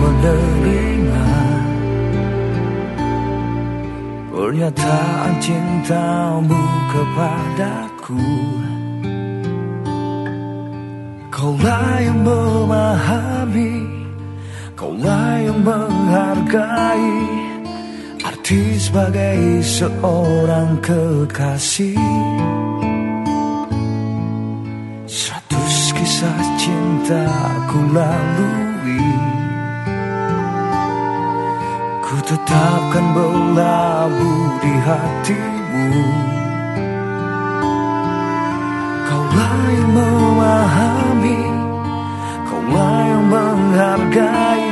menerima. Pernyataan cintamu kepadaku. Kaulah yang memahami Kaulah yang menghargai. Arti sebagai seorang kekasih. Seratus kisah cinta ku lalui tetapkan berlabuh di hatimu. Kaulah yang memahami Kaulah yang menghargai.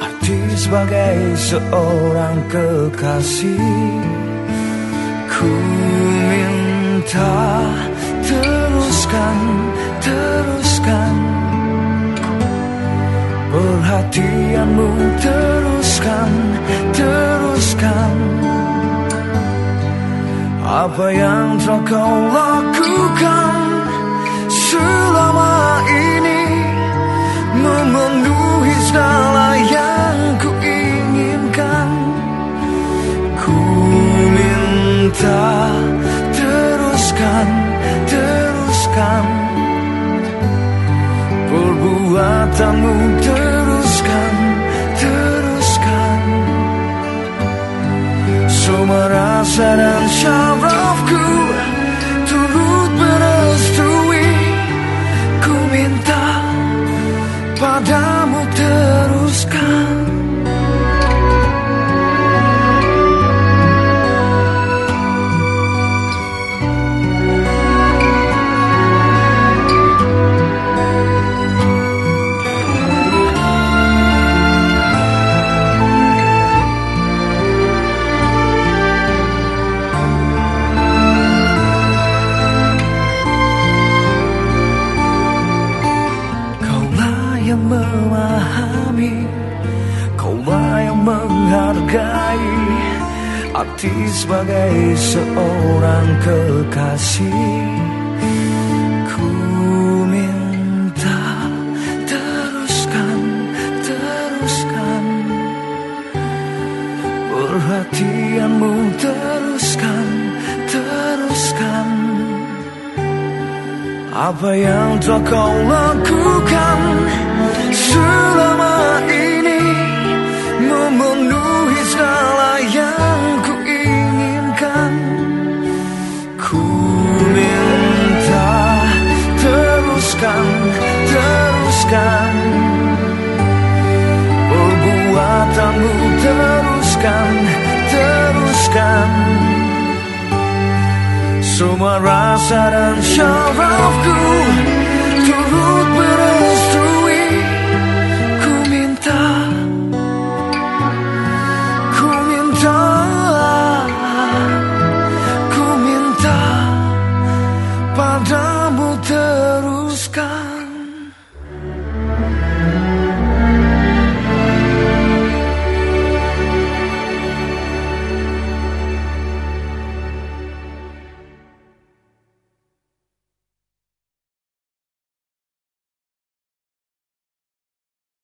Arti sebagai seorang kekasih. Ku minta teruskan, teruskan. Perhatianmu teruskan Apa yang telah kau lakukan Selama ini Memenuhi segala yang ku inginkan? Ku minta teruskan, teruskan Perbuatanmu menghargai Arti sebagai seorang kekasih. Ku minta teruskan, teruskan. Perhatianmu teruskan, teruskan. Apa yang telah kau lakukan selama teruskan. Perbuatanmu teruskan, teruskan. Semua rasa dan syarafku turut berestui